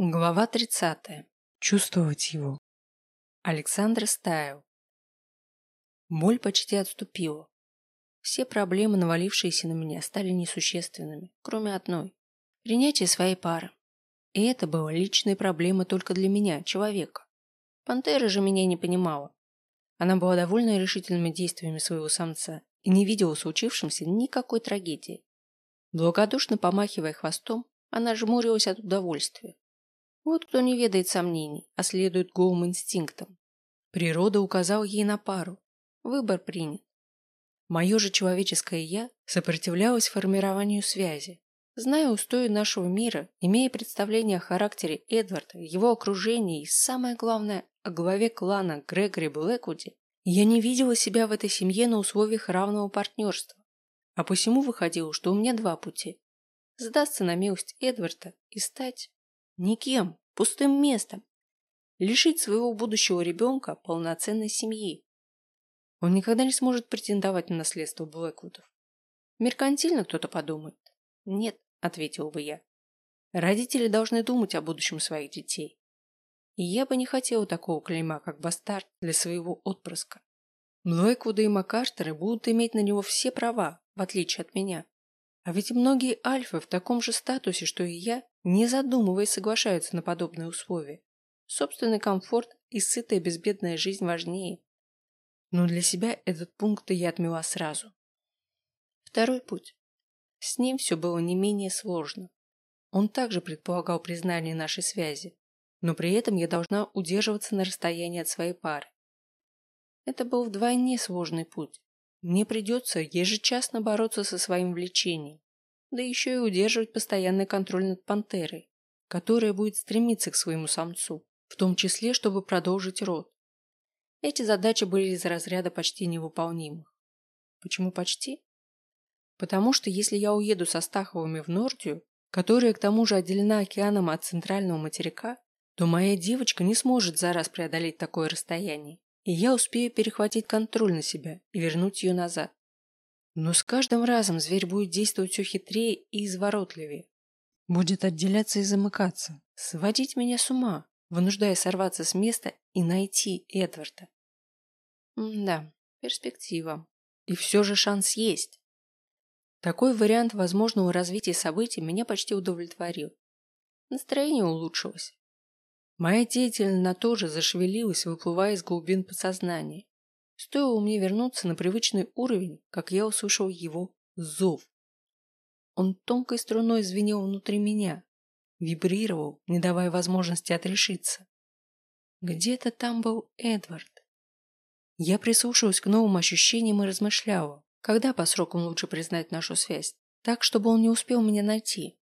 Глава 30. Чувствовать его. Александр Стайл. Боль почти отступила. Все проблемы, навалившиеся на меня, стали несущественными, кроме одной – принятия своей пары. И это была личная проблема только для меня, человека. Пантера же меня не понимала. Она была довольна решительными действиями своего самца и не видела случившемся никакой трагедии. Благодушно помахивая хвостом, она жмурилась от удовольствия вот кто не ведает сомнений, а следует голым инстинктам. Природа указала ей на пару. Выбор принят. Мое же человеческое «я» сопротивлялось формированию связи. Зная устои нашего мира, имея представление о характере Эдварда, его окружении и, самое главное, о главе клана Грегори Блэквуди, я не видела себя в этой семье на условиях равного партнерства. А посему выходило, что у меня два пути. Сдаться на милость Эдварда и стать Никем, пустым местом. Лишить своего будущего ребенка полноценной семьи. Он никогда не сможет претендовать на наследство Блэквудов. Меркантильно кто-то подумает. Нет, ответил бы я. Родители должны думать о будущем своих детей. И я бы не хотела такого клейма, как бастард, для своего отпрыска. Блэквуды и Маккартеры будут иметь на него все права, в отличие от меня. А ведь многие альфы в таком же статусе, что и я, не задумываясь, соглашаются на подобные условия. Собственный комфорт и сытая безбедная жизнь важнее. Но для себя этот пункт я отмела сразу. Второй путь. С ним все было не менее сложно. Он также предполагал признание нашей связи, но при этом я должна удерживаться на расстоянии от своей пары. Это был вдвойне сложный путь. Мне придется ежечасно бороться со своим влечением, да еще и удерживать постоянный контроль над пантерой, которая будет стремиться к своему самцу, в том числе, чтобы продолжить род. Эти задачи были из разряда почти невыполнимых. Почему почти? Потому что если я уеду со Стаховыми в Нордию, которая к тому же отделена океаном от центрального материка, то моя девочка не сможет за раз преодолеть такое расстояние и я успею перехватить контроль на себя и вернуть ее назад. Но с каждым разом зверь будет действовать все хитрее и изворотливее. Будет отделяться и замыкаться, сводить меня с ума, вынуждая сорваться с места и найти Эдварда. М да, перспектива. И все же шанс есть. Такой вариант возможного развития событий меня почти удовлетворил. Настроение улучшилось. Моя деятельность тоже зашевелилась, выплывая из глубин подсознания. Стоило мне вернуться на привычный уровень, как я услышал его зов. Он тонкой струной звенел внутри меня, вибрировал, не давая возможности отрешиться. Где-то там был Эдвард. Я прислушалась к новым ощущениям и размышляла, когда по срокам лучше признать нашу связь, так, чтобы он не успел меня найти.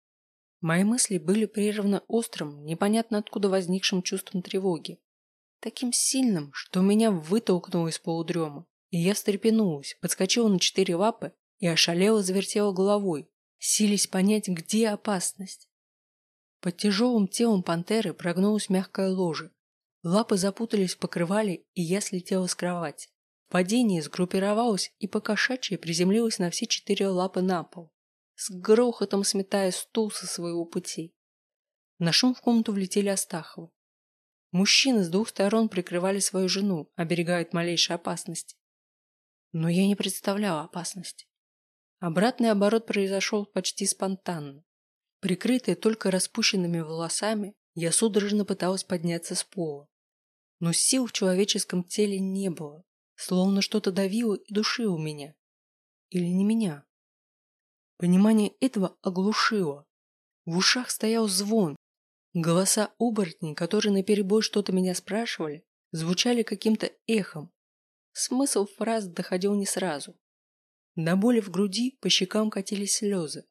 Мои мысли были прерваны острым, непонятно откуда возникшим чувством тревоги. Таким сильным, что меня вытолкнуло из полудрема. И я встрепенулась, подскочила на четыре лапы и ошалела завертела головой, сились понять, где опасность. Под тяжелым телом пантеры прогнулась мягкая ложа. Лапы запутались в покрывале, и я слетела с кровати. Падение сгруппировалось и покошачьи приземлилось на все четыре лапы на пол с грохотом сметая стул со своего пути. На шум в комнату влетели Астаховы. Мужчины с двух сторон прикрывали свою жену, оберегая от малейшей опасности. Но я не представляла опасности. Обратный оборот произошел почти спонтанно. Прикрытая только распущенными волосами, я судорожно пыталась подняться с пола. Но сил в человеческом теле не было, словно что-то давило и душило меня. Или не меня. Понимание этого оглушило. В ушах стоял звон. Голоса оборотней, которые наперебой что-то меня спрашивали, звучали каким-то эхом. Смысл фраз доходил не сразу. До боли в груди по щекам катились слезы.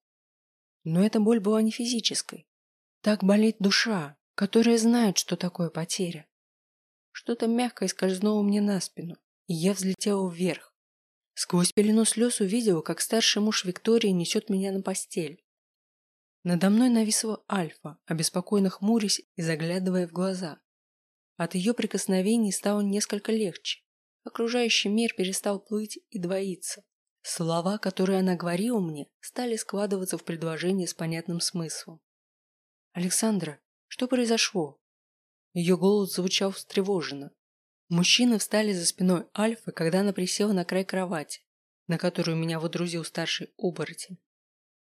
Но эта боль была не физической. Так болит душа, которая знает, что такое потеря. Что-то мягкое скользнуло мне на спину, и я взлетела вверх. Сквозь пелену слез увидела, как старший муж Виктории несет меня на постель. Надо мной нависла Альфа, обеспокоенно хмурясь и заглядывая в глаза. От ее прикосновений стало несколько легче. Окружающий мир перестал плыть и двоиться. Слова, которые она говорила мне, стали складываться в предложение с понятным смыслом. «Александра, Что произошло? Ее голос звучал встревоженно. Мужчины встали за спиной Альфы, когда она присела на край кровати, на которую меня водрузил старший оборотень.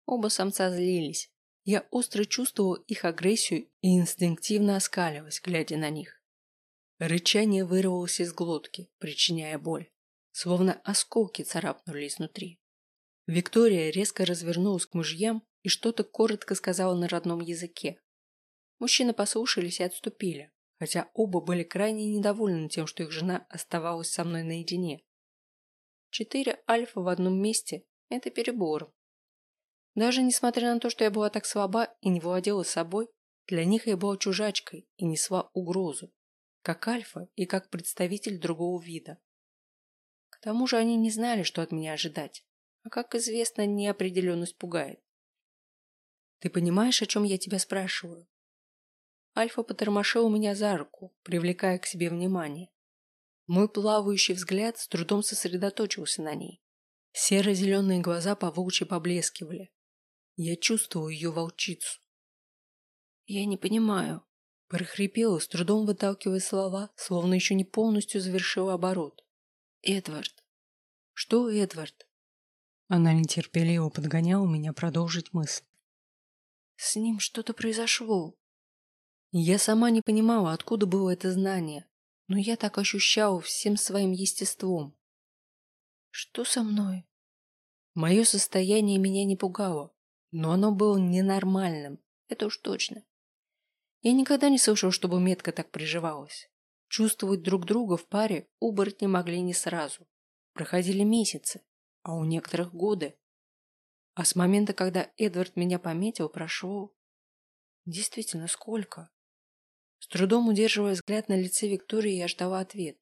Оба самца злились. Я остро чувствовал их агрессию и инстинктивно оскаливалась, глядя на них. Рычание вырвалось из глотки, причиняя боль, словно осколки царапнули изнутри. Виктория резко развернулась к мужьям и что-то коротко сказала на родном языке. Мужчины послушались и отступили, хотя оба были крайне недовольны тем, что их жена оставалась со мной наедине. Четыре альфа в одном месте – это перебор. Даже несмотря на то, что я была так слаба и не владела собой, для них я была чужачкой и несла угрозу как альфа и как представитель другого вида. К тому же они не знали, что от меня ожидать, а, как известно, неопределенность пугает. Ты понимаешь, о чем я тебя спрашиваю? Альфа потормошил меня за руку, привлекая к себе внимание. Мой плавающий взгляд с трудом сосредоточился на ней. Серо-зеленые глаза поволчьи поблескивали. Я чувствовал ее волчицу. Я не понимаю, Прохрипела, с трудом выталкивая слова, словно еще не полностью завершила оборот. «Эдвард!» «Что, Эдвард?» Она нетерпеливо подгоняла меня продолжить мысль. «С ним что-то произошло». Я сама не понимала, откуда было это знание, но я так ощущала всем своим естеством. «Что со мной?» Мое состояние меня не пугало, но оно было ненормальным, это уж точно. Я никогда не слышал, чтобы метка так приживалась. Чувствовать друг друга в паре оборотни могли не сразу. Проходили месяцы, а у некоторых годы. А с момента, когда Эдвард меня пометил, прошло... Действительно, сколько? С трудом удерживая взгляд на лице Виктории, я ждала ответ.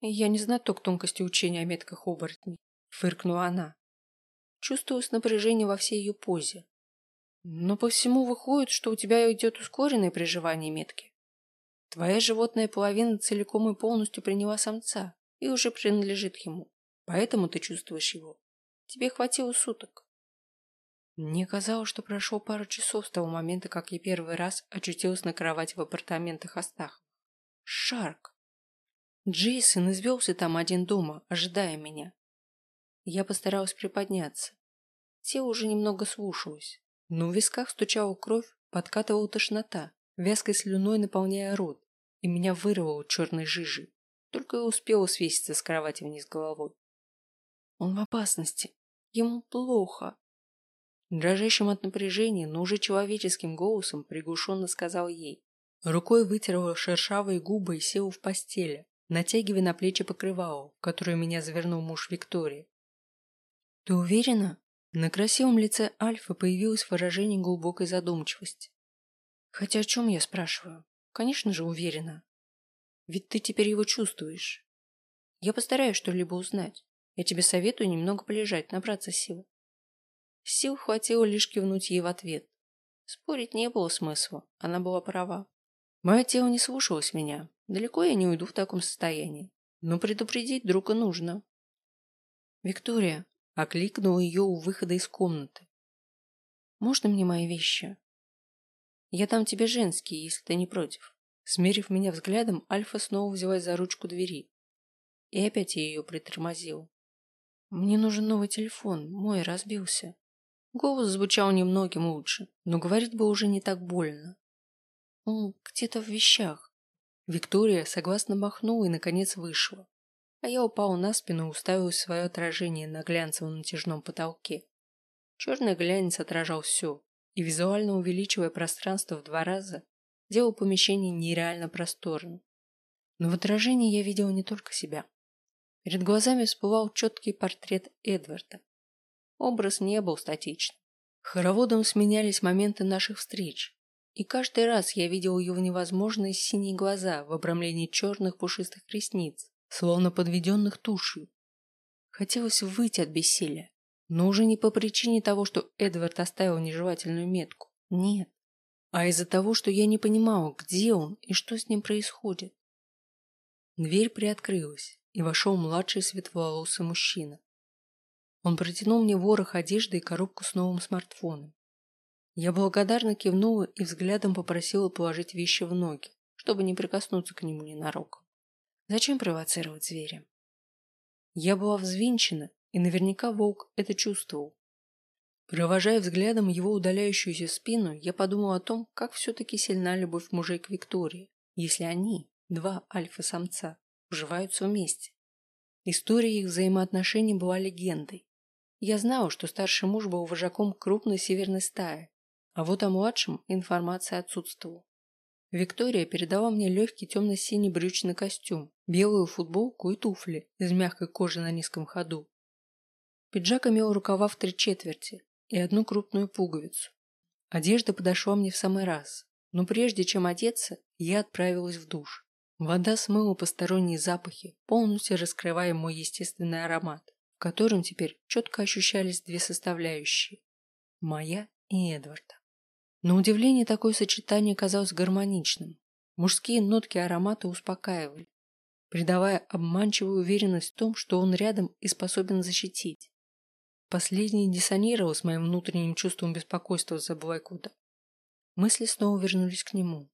«Я не знаток тонкости учения о метках оборотней», — фыркнула она. Чувствовалось напряжение во всей ее позе. Но по всему выходит, что у тебя идет ускоренное приживание метки. Твоя животная половина целиком и полностью приняла самца и уже принадлежит ему. Поэтому ты чувствуешь его. Тебе хватило суток. Мне казалось, что прошло пару часов с того момента, как я первый раз очутилась на кровати в апартаментах Астахова. Шарк! Джейсон извелся там один дома, ожидая меня. Я постаралась приподняться. Тело уже немного слушалось но в висках стучала кровь, подкатывала тошнота, вязкой слюной наполняя рот, и меня вырвало черной жижей. Только и успела свеситься с кровати вниз головой. Он в опасности. Ему плохо. Дрожащим от напряжения, но уже человеческим голосом приглушенно сказал ей. Рукой вытерла шершавые губы и села в постели, натягивая на плечи покрывало, которое меня завернул муж Виктории. «Ты уверена?» На красивом лице Альфа появилось выражение глубокой задумчивости. Хотя о чем я спрашиваю? Конечно же, уверена. Ведь ты теперь его чувствуешь. Я постараюсь что-либо узнать. Я тебе советую немного полежать, набраться сил. Сил хватило лишь кивнуть ей в ответ. Спорить не было смысла, она была права. Мое тело не слушалось меня. Далеко я не уйду в таком состоянии. Но предупредить друга нужно. «Виктория, Окликнул ее у выхода из комнаты. «Можно мне мои вещи?» «Я дам тебе женские, если ты не против». Смерив меня взглядом, Альфа снова взялась за ручку двери. И опять я ее притормозил. «Мне нужен новый телефон, мой разбился». Голос звучал немногим лучше, но говорить было уже не так больно. Он где-то в вещах. Виктория согласно махнула и, наконец, вышла а я упал на спину и уставилась свое отражение на глянцевом натяжном потолке. Черный глянец отражал все, и визуально увеличивая пространство в два раза, делал помещение нереально просторным. Но в отражении я видел не только себя. Перед глазами всплывал четкий портрет Эдварда. Образ не был статичным. Хороводом сменялись моменты наших встреч, и каждый раз я видел ее в невозможные синие глаза в обрамлении черных пушистых ресниц, словно подведенных тушью. Хотелось выйти от бессилия, но уже не по причине того, что Эдвард оставил нежелательную метку. Нет. А из-за того, что я не понимала, где он и что с ним происходит. Дверь приоткрылась, и вошел младший светловолосый мужчина. Он протянул мне ворох одежды и коробку с новым смартфоном. Я благодарно кивнула и взглядом попросила положить вещи в ноги, чтобы не прикоснуться к нему ненароком. Зачем провоцировать зверя? Я была взвинчена, и наверняка волк это чувствовал. Провожая взглядом его удаляющуюся спину, я подумала о том, как все-таки сильна любовь мужей к Виктории, если они, два альфа-самца, уживаются вместе. История их взаимоотношений была легендой. Я знала, что старший муж был вожаком крупной северной стаи, а вот о младшем информация отсутствовала. Виктория передала мне легкий темно-синий брючный костюм, белую футболку и туфли из мягкой кожи на низком ходу. Пиджак имел рукава в три четверти и одну крупную пуговицу. Одежда подошла мне в самый раз, но прежде чем одеться, я отправилась в душ. Вода смыла посторонние запахи, полностью раскрывая мой естественный аромат, котором теперь четко ощущались две составляющие – моя и Эдварда. На удивление такое сочетание казалось гармоничным. Мужские нотки аромата успокаивали, придавая обманчивую уверенность в том, что он рядом и способен защитить. Последнее диссонировало с моим внутренним чувством беспокойства за Блэквуда. Мысли снова вернулись к нему.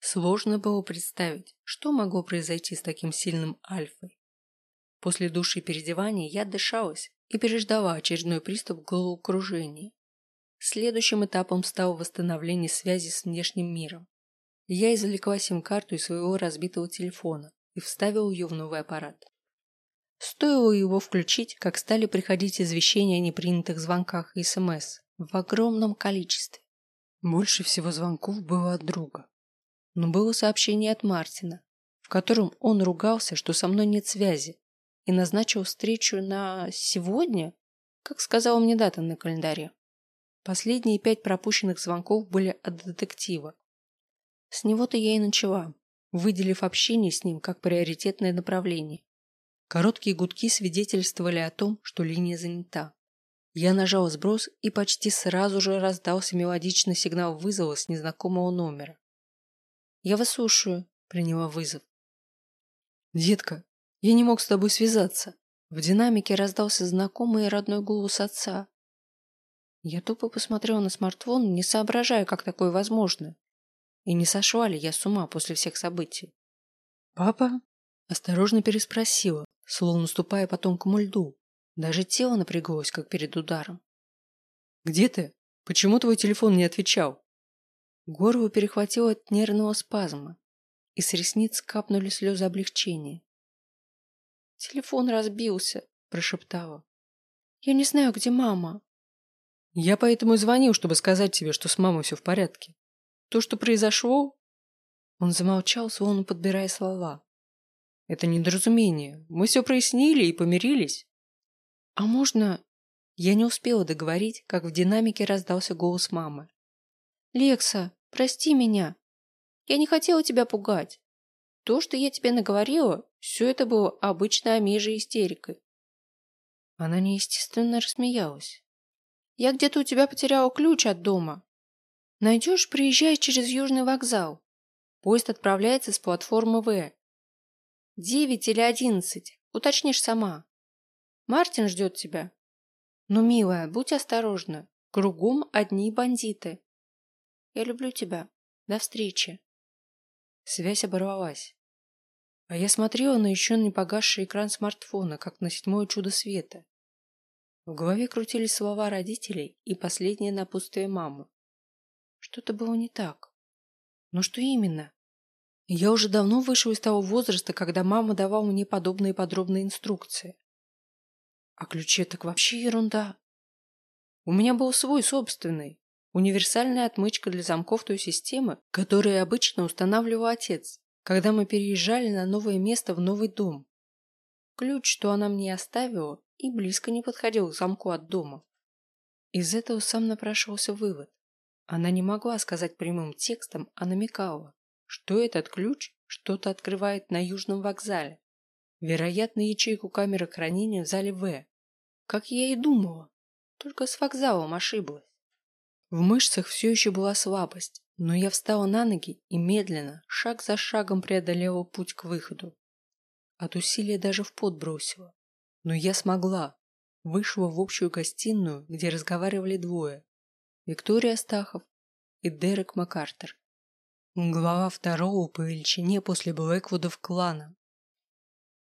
Сложно было представить, что могло произойти с таким сильным альфой. После души и переодевания я дышалась и переждала очередной приступ головокружения. Следующим этапом стало восстановление связи с внешним миром. Я извлекла сим-карту из своего разбитого телефона и вставила ее в новый аппарат. Стоило его включить, как стали приходить извещения о непринятых звонках и СМС в огромном количестве. Больше всего звонков было от друга. Но было сообщение от Мартина, в котором он ругался, что со мной нет связи, и назначил встречу на сегодня, как сказала мне дата на календаре. Последние пять пропущенных звонков были от детектива. С него-то я и начала, выделив общение с ним как приоритетное направление. Короткие гудки свидетельствовали о том, что линия занята. Я нажал сброс и почти сразу же раздался мелодичный сигнал вызова с незнакомого номера. «Я вас слушаю», — приняла вызов. «Детка, я не мог с тобой связаться». В динамике раздался знакомый и родной голос отца. Я тупо посмотрела на смартфон, не соображая, как такое возможно. И не сошла ли я с ума после всех событий? «Папа?» – осторожно переспросила, словно ступая по тонкому льду. Даже тело напряглось, как перед ударом. «Где ты? Почему твой телефон не отвечал?» Горло перехватило от нервного спазма, и с ресниц капнули слезы облегчения. «Телефон разбился», – прошептала. «Я не знаю, где мама». Я поэтому и звонил, чтобы сказать тебе, что с мамой все в порядке. То, что произошло... Он замолчал, словно подбирая слова. Это недоразумение. Мы все прояснили и помирились. А можно... Я не успела договорить, как в динамике раздался голос мамы. «Лекса, прости меня. Я не хотела тебя пугать. То, что я тебе наговорила, все это было обычной Амижей истерикой». Она неестественно рассмеялась. Я где-то у тебя потеряла ключ от дома. Найдешь, приезжай через Южный вокзал. Поезд отправляется с платформы В. Девять или одиннадцать. Уточнишь сама. Мартин ждет тебя. Ну, милая, будь осторожна. Кругом одни бандиты. Я люблю тебя. До встречи. Связь оборвалась. А я смотрела на еще не погасший экран смартфона, как на седьмое чудо света. В голове крутились слова родителей и последнее напутствие мамы. Что-то было не так. Но что именно? Я уже давно вышел из того возраста, когда мама давала мне подобные подробные инструкции. А ключи так вообще ерунда. У меня был свой собственный, универсальная отмычка для замков той системы, которую обычно устанавливал отец, когда мы переезжали на новое место в новый дом. Ключ, что она мне оставила, и близко не подходил к замку от дома. Из этого сам напрашивался вывод. Она не могла сказать прямым текстом, а намекала, что этот ключ что-то открывает на Южном вокзале. Вероятно, ячейку камеры хранения в зале В. Как я и думала, только с вокзалом ошиблась. В мышцах все еще была слабость, но я встала на ноги и медленно, шаг за шагом преодолела путь к выходу. От усилия даже в пот бросила. Но я смогла. Вышла в общую гостиную, где разговаривали двое. Виктория Стахов и Дерек МакАртер. Глава второго по величине после Блэквудов клана.